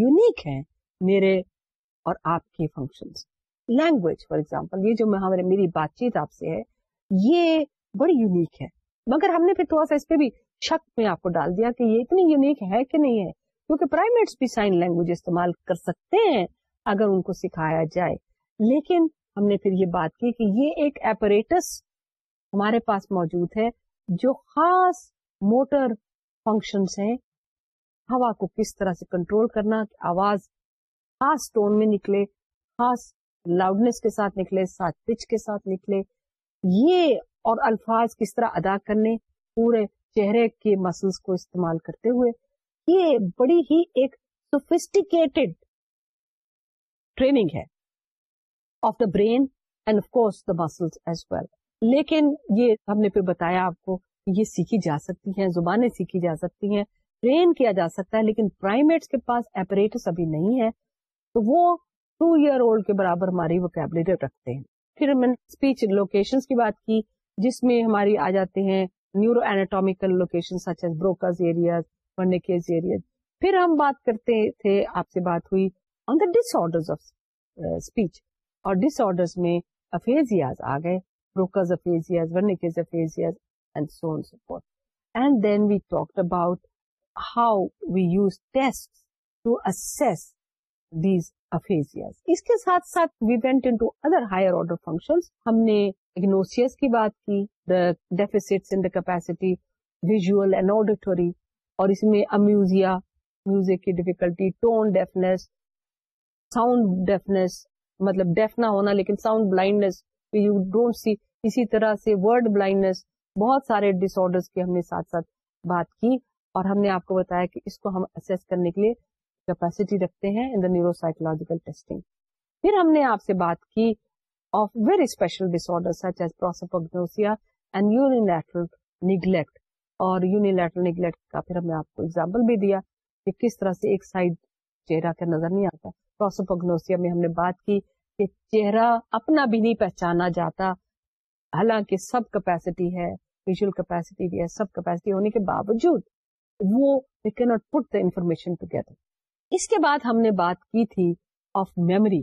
یونیک ہیں میرے اور آپ کی فنکشنز لینگویج فار ایگزامپل یہ جو میری بات چیت آپ سے ہے یہ بڑی یونیک ہے مگر ہم نے پھر تھوڑا سا اس پہ بھی شک میں آپ کو ڈال دیا کہ یہ اتنی یونیک ہے کہ نہیں ہے کیونکہ پرائمیٹس بھی سائن لینگویج استعمال کر سکتے ہیں اگر ان کو سکھایا جائے لیکن ہم نے پھر یہ یہ بات کی کہ ایک ایپریٹس ہمارے پاس موجود ہے جو خاص موٹر فنکشنس ہیں ہوا کو کس طرح سے کنٹرول کرنا آواز خاص ٹون میں نکلے خاص لاؤڈنیس کے ساتھ نکلے ساتھ پچ کے ساتھ نکلے یہ اور الفاظ کس طرح ادا کرنے پورے چہرے کے مسلس کو استعمال کرتے ہوئے یہ بڑی ہی ایک ٹریننگ ہے of of the the brain and course muscles as well لیکن یہ ہم نے پھر بتایا آپ کو یہ سیکھی جا سکتی ہیں زبانیں سیکھی جا سکتی ہیں ٹرین کیا جا سکتا ہے لیکن پرائمیٹس کے پاس اپریٹس ابھی نہیں ہے تو وہ ٹو ایئر اولڈ کے برابر ہماری وکیبلری رکھتے ہیں پھر میں نے اسپیچ لوکیشن کی بات کی جس میں ہماری آ جاتے ہیں neuroanatomical location such as Broca's areas Wernicke's areas پھر ہم بات کرتے تھے آپ سے بات ہوئی on the disorder of speech اور ڈس آرڈر میں افیزیاز آ گئے Broca's aphasias Wernicke's aphasias and so and support and then we talk about how we use test to assess these aphasias اس کے ساتھ ساتھ we went into other higher order function ہم نے اگنوسیس کی بات کی the deficit in the capacity visual and auditory اور اس میں امیوزیا میوزک کی difficulty tone deafness sound deafness مطلب ڈیف نہ ہونا لیکن sound blindness you don't see اسی طرح سے ورڈ بلائنڈنیس بہت سارے ڈس آرڈرس کی ہم نے ساتھ ساتھ بات کی اور ہم نے آپ کو بتایا کہ اس کو ہم اسیس کرنے کے لیے کیپیسٹی رکھتے ہیں in the neuro psychological testing پھر ہم نے آپ سے بات کی of very special disorders such as prosopagnosia and unilateral neglect اور یونیلیٹرل نیگلیکٹ کا پھر ہم نے آپ کو اگزامپل بھی دیا کہ کس طرح سے ایک سائڈ چہرہ کا نظر نہیں آتا پروسوپگنوسیا میں ہم نے بات کی کہ چہرہ اپنا بھی نہیں پہچانا جاتا حالانکہ سب کیپیسٹی ہے ویژل کیپیسٹی بھی ہے سب کیپیسٹی ہونے کے باوجود وہ دے کی not put the information together اس کے بعد ہم نے بات کی تھی آف میموری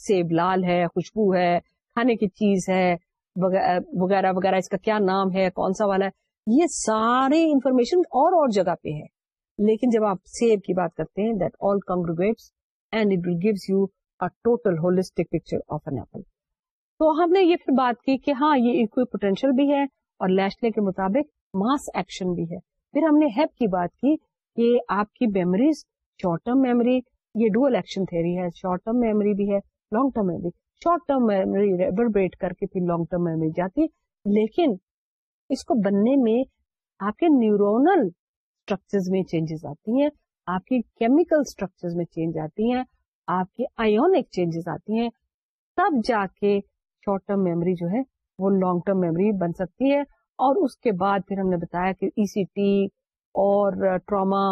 سیب لال ہے خوشبو ہے کھانے کی چیز ہے وغیرہ وغیرہ اس کا کیا نام ہے کون سا والا ہے یہ سارے انفارمیشن اور اور جگہ پہ ہے لیکن جب آپ سیب کی بات کرتے ہیں that all and it gives you total holistic picture of an apple تو ہم نے یہ پھر بات کی کہ ہاں یہ پوٹینشیل بھی ہے اور لیشنے کے مطابق ماس ایکشن بھی ہے پھر ہم نے ہیپ کی بات کی کہ آپ کی میموریز شارٹ ٹرم میموری یہ ڈوئل ایکشن تھیری ہے شارٹ ٹرم میموری بھی ہے long term memory short term memory reverberate کر کے پھر لانگ ٹرم میموری جاتی لیکن اس کو بننے میں آپ کے نیورونل اسٹرکچر میں چینجز آتی ہیں آپ کی کیمیکل اسٹرکچر میں چینج آتی ہیں آپ کی آئیونک چینجز آتی ہیں تب جا کے شارٹ ٹرم میموری جو ہے وہ لانگ ٹرم میموری بن سکتی ہے اور اس کے بعد پھر ہم نے بتایا کہ ای سی ٹی اور ٹراما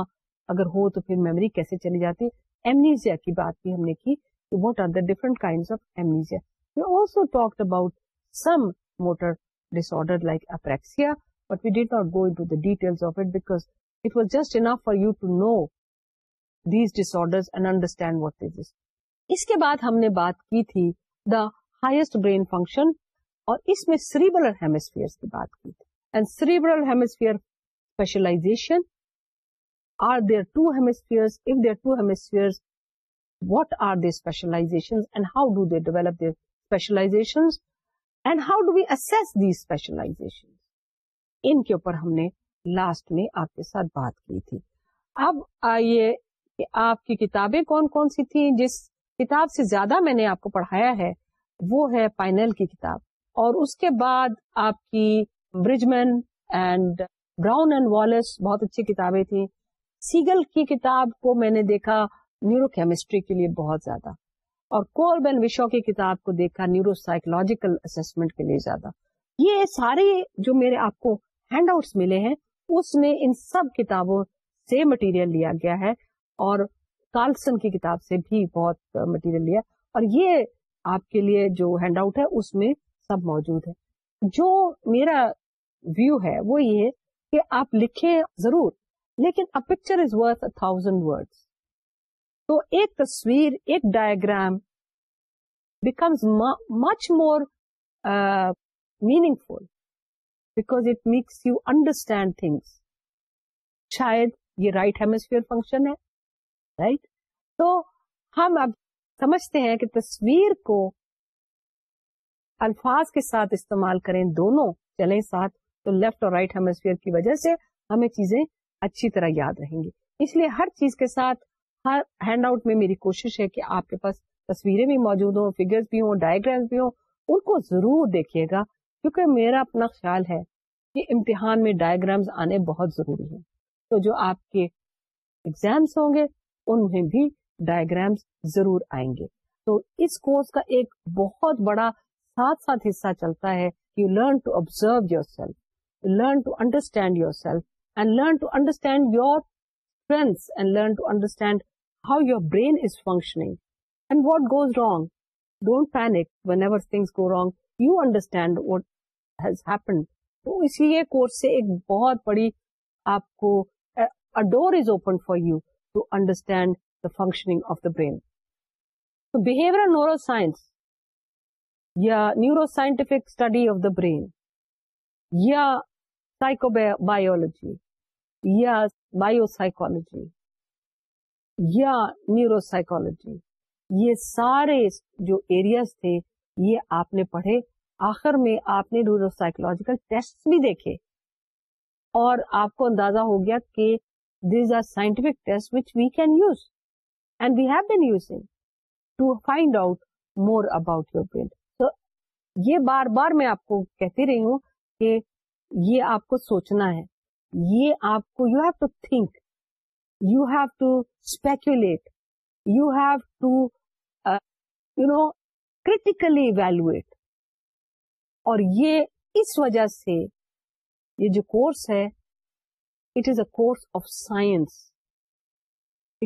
اگر ہو تو پھر میموری کیسے چلی جاتی ہے ایمنیزیا کی بات بھی ہم نے کی what are the different kind of amnesia we also talk about some motor disorder like apraxia but we did not go into the detail of it because it was just enough for you to know these disorder and understand what is is اس کے بعد ہم نے بات کی تھی دا ہائیسٹ برین فنکشن اور اس میں سریبرل ہیمسفیئر کی بات کی تھی and cerebral hemisphere specialization are there two hemisphere of their two hemisphere what are they special ان کے اوپر ہم نے لاسٹ میں آپ کے ساتھ اب آئیے کہ آپ کی کتابیں کون کون سی تھیں جس کتاب سے زیادہ میں نے آپ کو پڑھایا ہے وہ ہے پائنل کی کتاب اور اس کے بعد آپ کی Bridgeman and Brown and Wall بہت اچھی کتابیں تھیں سیگل کی کتاب کو میں نے دیکھا نیورو کیمسٹری کے لیے بہت زیادہ اور کول بین کی کتاب کو دیکھا نیورو اسسمنٹ کے لیے زیادہ یہ سارے جو میرے آپ کو ہینڈ آؤٹس ملے ہیں اس میں ان سب کتابوں سے مٹیریل لیا گیا ہے اور کارلسن کی کتاب سے بھی بہت مٹیریل لیا اور یہ آپ کے لیے جو ہینڈ آؤٹ ہے اس میں سب موجود ہے جو میرا ویو ہے وہ یہ کہ آپ لکھیں ضرور لیکن a picture is worth a thousand word تو ایک تصویر ایک diagram becomes much more meaningful because it makes you understand things شاید یہ رائٹ ہیموسفیئر فنکشن ہے رائٹ تو ہم اب سمجھتے ہیں کہ تصویر کو الفاظ کے ساتھ استعمال کریں دونوں چلیں ساتھ تو لیفٹ اور رائٹ ہیموسفیئر کی وجہ سے ہمیں چیزیں اچھی طرح یاد رہیں گے اس لیے ہر چیز کے ساتھ ہر ہینڈ آؤٹ میں میری کوشش ہے کہ آپ کے پاس تصویریں بھی موجود ہوں فگرز بھی ہوں ڈائگرامس بھی ہوں ان کو ضرور دیکھیے گا کیونکہ میرا اپنا خیال ہے کہ امتحان میں ڈائگرامس آنے بہت ضروری ہیں تو جو آپ کے ایگزامس ہوں گے ان میں بھی ڈائگرامس ضرور آئیں گے تو اس کورس کا ایک بہت بڑا ساتھ ساتھ حصہ چلتا ہے you learn to observe yourself learn to understand yourself ایک بہت بڑی آپ کو برین سائنس یا neuroscientific study of the biology یا بایو سائیکولوجی یا نیورو سائیکولوجی یہ سارے جو ایریاز تھے یہ آپ نے پڑھے آخر میں آپ نے نیورو سائیکولوجیکل ٹیسٹ بھی دیکھے اور آپ کو اندازہ ہو گیا کہ these are scientific test which we can use and we have been using to find out more about your پینڈ تو یہ بار بار میں آپ کو کہتی رہی ہوں کہ یہ آپ کو سوچنا ہے یہ آپ کو you have to think you have to speculate you have to you know critically evaluate اور یہ اس وجہ سے یہ جو کورس ہے it is a course of science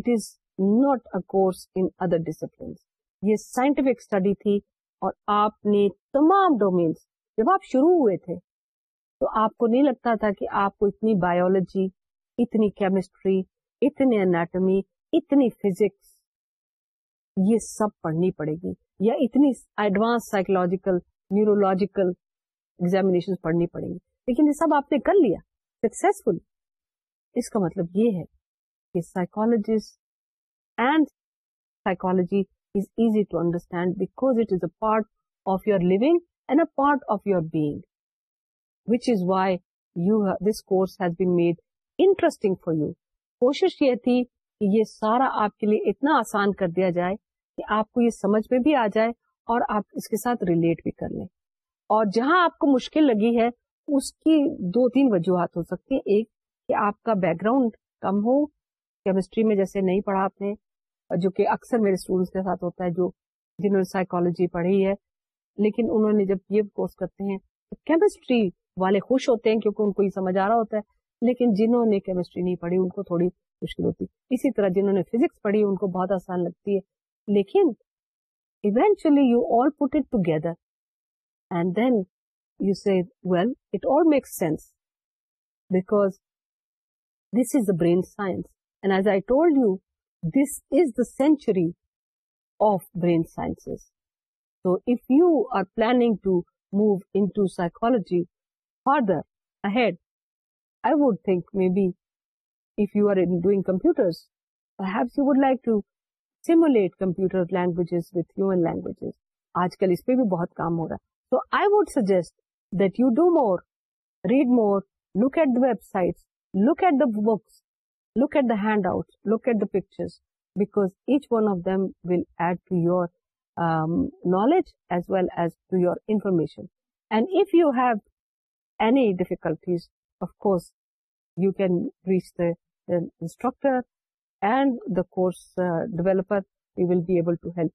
it is not a course in other discipline یہ سائنٹیفک اسٹڈی تھی اور آپ نے تمام ڈومینس جب آپ شروع ہوئے تھے تو آپ کو نہیں لگتا تھا کہ آپ کو اتنی بایولوجی اتنی کیمسٹری اتنی اناٹمی اتنی فزکس یہ سب پڑھنی پڑے گی یا اتنی ایڈوانس سائیکولوجیکل نیورولوجیکل ایگزامیشن پڑھنی پڑے گی لیکن یہ سب آپ نے کر لیا سکسیسفل اس کا مطلب یہ ہے کہ psychologist and psychology is easy to understand because part of your living and a part of your bag which is why you he this course interesting for you کوشش یہ تھی کہ یہ سارا آپ کے لیے اتنا آسان کر دیا جائے کہ آپ کو یہ سمجھ میں بھی آ جائے اور آپ اس کے ساتھ ریلیٹ بھی کر لیں اور جہاں آپ کو مشکل لگی ہے اس کی دو تین وجوہات ہو سکتی ہیں ایک کہ آپ کا بیک گراؤنڈ کم ہو کیمسٹری میں جیسے نہیں پڑھا آپ نے جو کہ اکثر میرے اسٹوڈینٹس کے ساتھ ہوتا ہے جو جنہوں نے سائیکالوجی پڑھی ہے لیکن انہوں نے جب یہ کورس کرتے ہیں کیمسٹری والے خوش ہوتے ہیں کیونکہ ان کو یہ سمجھ آ رہا ہوتا ہے لیکن جنہوں نے کیمسٹری نہیں پڑھی ان کو تھوڑی مشکل ہوتی اسی طرح جنہوں نے فزکس پڑھی ان کو بہت آسان لگتی ہے لیکن eventually you you all all put it it together and then see well sense because this is the brain science and as I told you this is the century of brain science تو if you are planning to into psychology for the head I would think me be if you are doing computer languages with human languages آج کل اس پہ بھی بہت کام ہو رہا ہے so I would suggest that you do more read more look at the websites look at the books look at the handout look at the pictures because each one of them will add to your knowledge as well as to your information and if you have any difficulties, of course, course you you. can reach the, the the instructor and uh, developer, we will be able to help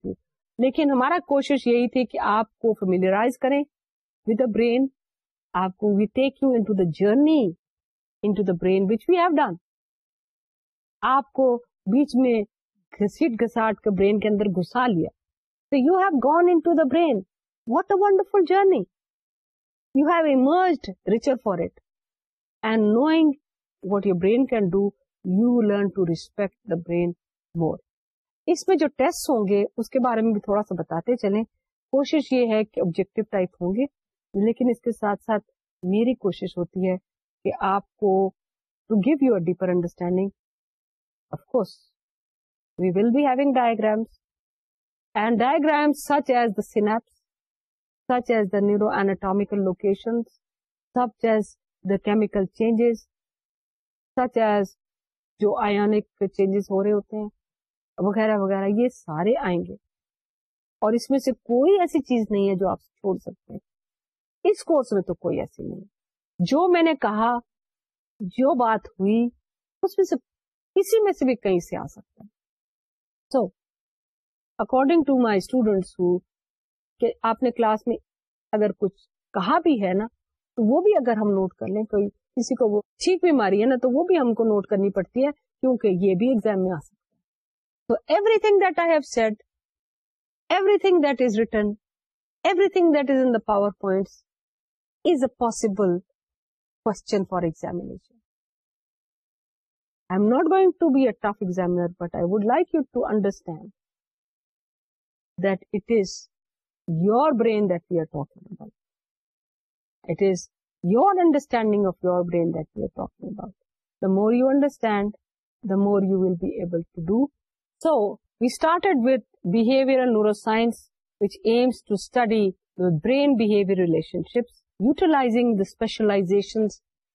لیکن ہمارا کوشش یہی تھی کہ آپ کو کریں ود دا برین آپ کو we take you into the journey into the brain which we have done آپ کو بیچ میں گھسیٹ گھساٹ کر برین کے اندر گھسا لیا تو you have gone into the brain what a wonderful journey you have immersed richer for it knowing what you brain can do you learn more اس میں جو ٹیسٹ ہوں گے اس کے بارے میں بھی تھوڑا سا بتاتے چلیں کوشش یہ ہے کہ آبجیکٹو ٹائپ ہوں گے لیکن اس کے ساتھ ساتھ میری کوشش ہوتی ہے کہ آپ کو to give you a deeper understanding of course we will be having diagrams and diagram such as the synapse such such such as as the the neuroanatomical locations, chemical changes, as جو چینجز چینجز ہو رہے ہوتے ہیں وغیرہ وغیرہ یہ سارے آئیں گے اور اس میں سے کوئی ایسی چیز نہیں ہے جو آپ چھوڑ سکتے ہیں اس کورس میں تو کوئی ایسی نہیں جو میں نے کہا جو بات ہوئی اس میں سے کسی میں سے بھی کہیں سے آ سکتا ہے so according to my students ہو کہ آپ نے کلاس میں اگر کچھ کہا بھی ہے نا تو وہ بھی اگر ہم نوٹ کر لیں کوئی کسی کو وہ ٹھیک بیماری ہے نا تو وہ بھی ہم کو نوٹ کرنی پڑتی ہے کیونکہ یہ بھی ایگزام میں آ سکتا ہے تو everything that I have said everything that is return everything that is in the PowerPoint is a possible question for examination I'm not going to be a tough examiner, but I would like you to understand that it is more you understand be able relationships utilizing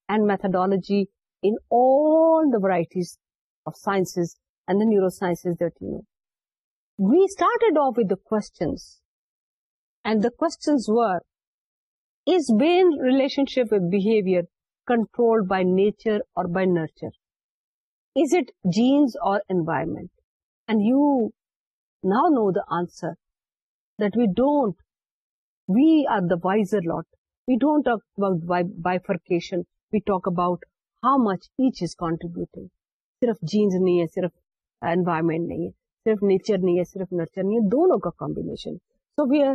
and methodology انائٹیز of science and ویٹار کو and the کوشنشپ behaviour کنٹرولمنٹ you now know داسرٹ we are the wiser lot we don't bifurcation we talk about how much ای چیز کنٹریبیوٹنگ صرف جینس نہیں ہے صرف انوائرمنٹ نہیں ہے صرف نیچر نہیں ہے صرف نرچر نہیں ہے دونوں کا کمبینیشن میجر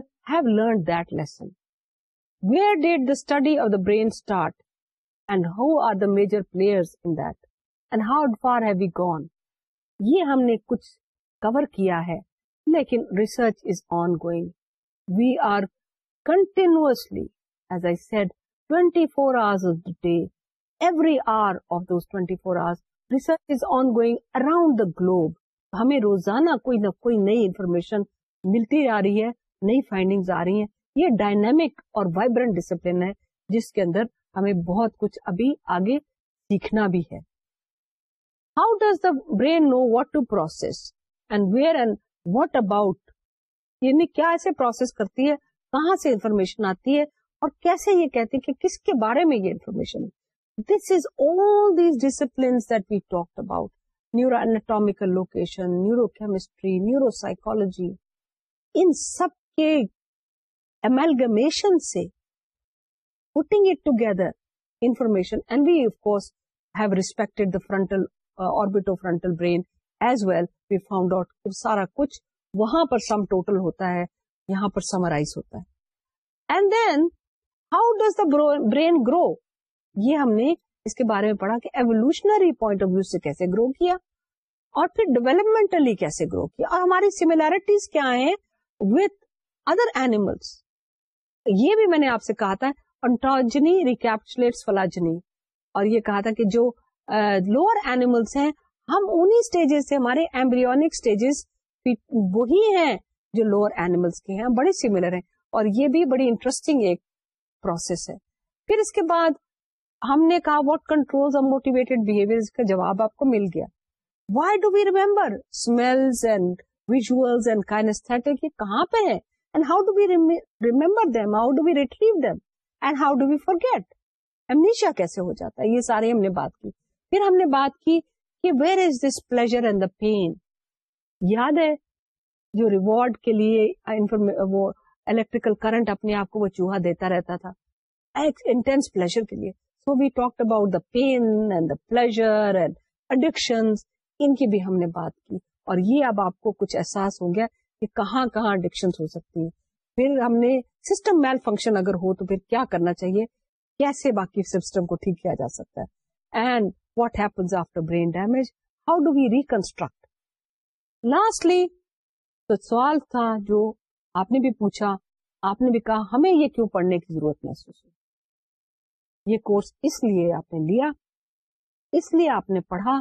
پلیئر یہ ہم نے کچھ کیا ہے لیکن گلوب ہمیں روزانہ کوئی نہ کوئی نئی انفارمیشن ملتی آ رہی ہے نئی فائنڈنگ آ رہی ہیں یہ ڈائنمک اور وائبرنٹ ڈسپلن ہے جس کے اندر ہمیں بہت کچھ ابھی آگے سیکھنا بھی ہے how does the brain know what to process and and where what about یعنی کیا ایسے پروسیس کرتی ہے کہاں سے انفارمیشن آتی ہے اور کیسے یہ کہتی ہے کہ کس کے بارے میں یہ information this is that we discipline about neuroanatomical location neurochemistry neuropsychology ان سب کے امیلگمیشن سے putting it together information and we of course have respect the frontal orbitofrontal brain as well we found out سارا کچھ وہاں پر سم ٹوٹل ہوتا ہے یہاں پر سمرائز ہوتا ہے and then how does the brain grow یہ ہم نے اس کے بارے میں پڑھا کہ ایولیوشنری پوائنٹ آف ویو سے کیسے گرو کیا اور پھر ڈیولپمنٹلی کیسے گرو کیا اور ہماری سملیرٹیز کیا ہیں وتھ ادرس یہ بھی میں نے آپ سے کہا تھا اور یہ کہا تھا کہ جو لوور ہیں ہم اسٹیجز وہی ہیں جو لوور اینیملس کے اور یہ بھی بڑی انٹرسٹنگ ایک پروسیس ہے پھر اس کے بعد ہم نے کہا واٹ کنٹرول کا جواب آپ کو مل گیا کائنسٹک یہ کہاں پہ ہیں یہ سارے ہم نے الیکٹریکل کرنٹ اپنے آپ کو وہ چوہا دیتا رہتا تھا پین اینڈ دا اڈکشن ان کی بھی ہم نے بات کی اور یہ اب آپ کو کچھ احساس ہو گیا کہ کہاں کہاں اڈکشن ہو سکتی ہے پھر ہم نے سسٹم میل فنکشن اگر ہو تو پھر کیا کرنا چاہیے کیسے باقی سسٹم کو ٹھیک کیا جا سکتا ہے and what happens after brain damage how do we reconstruct lastly تو سوال تھا جو آپ نے بھی پوچھا آپ نے بھی کہا ہمیں یہ کیوں پڑھنے کی ضرورت محسوس ہو یہ کورس اس لیے آپ نے لیا اس لیے آپ نے پڑھا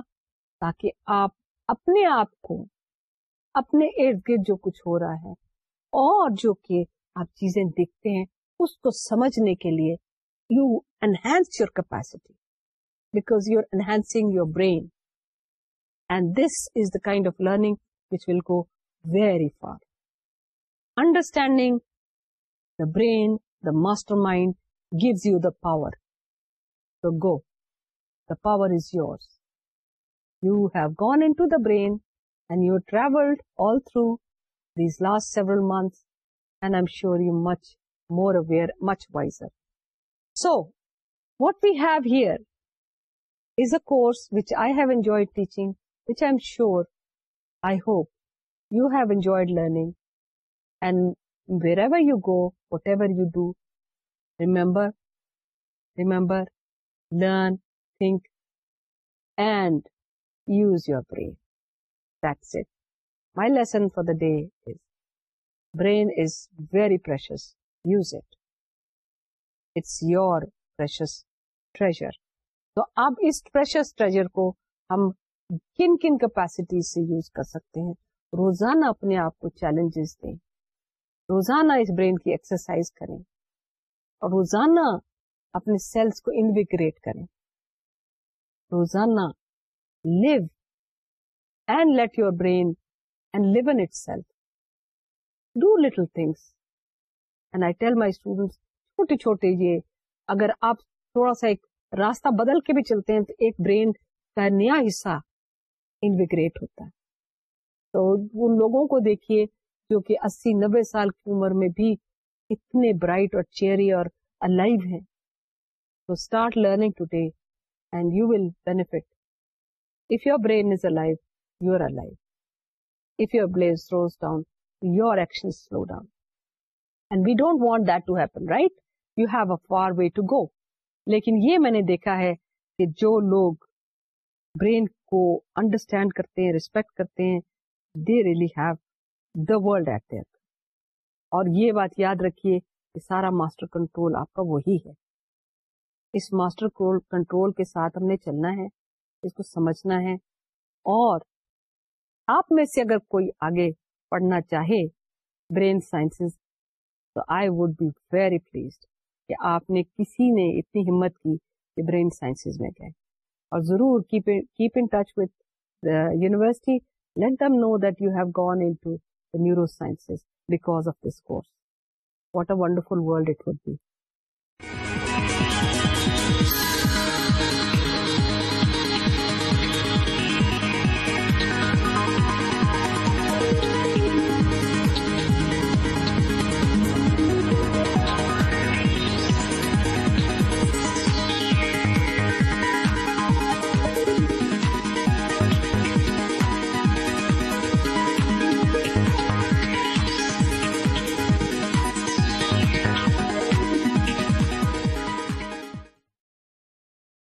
تاکہ آپ اپنے آپ کو اپنے ارد گرد جو کچھ ہو رہا ہے اور جو کہ آپ چیزیں دیکھتے ہیں اس کو سمجھنے کے لیے you enhance your capacity because you are enhancing your brain and this is the kind of learning which will go very far understanding the brain the mastermind gives you the power go the power is your you have gone into the brain and you traveled all through these last several months, and I'm sure you're much more aware, much wiser. So, what we have here is a course which I have enjoyed teaching, which I'm sure, I hope, you have enjoyed learning. And wherever you go, whatever you do, remember, learn, think, and use your brain. That's it. it. My lesson for the day is is brain very precious. precious Use It's your treasure. Use کر سکتے ہیں روزانہ اپنے آپ کو چیلنجز دیں روزانہ اس برین کی ایکسرسائز کریں اور روزانہ اپنے سیلس کو انویگریٹ کریں روزانہ live اگر آپ تھوڑا سا ایک راستہ بدل کے بھی چلتے ہیں تو ایک برین کا نیا حصہ انویگریٹ ہوتا ہے تو ان لوگوں کو دیکھیے جو کہ اسی نبے سال کی عمر میں بھی اتنے برائٹ اور چیری اور جو ریلی اور یہ بات یاد رکھیے سارا ماسٹر کنٹرول آپ کا وہی ہے اس ماسٹر کنٹرول کے ساتھ ہم نے چلنا ہے اس کو سمجھنا ہے اور آپ میں سے اگر کوئی آگے پڑھنا چاہے برین سائنس تو I would be very pleased کہ آپ نے کسی نے اتنی ہمت کی کہ برین سائنس میں گئے اور ضرور keep in touch with university let them know that you have gone in neuroscience because of this course what a wonderful world it would be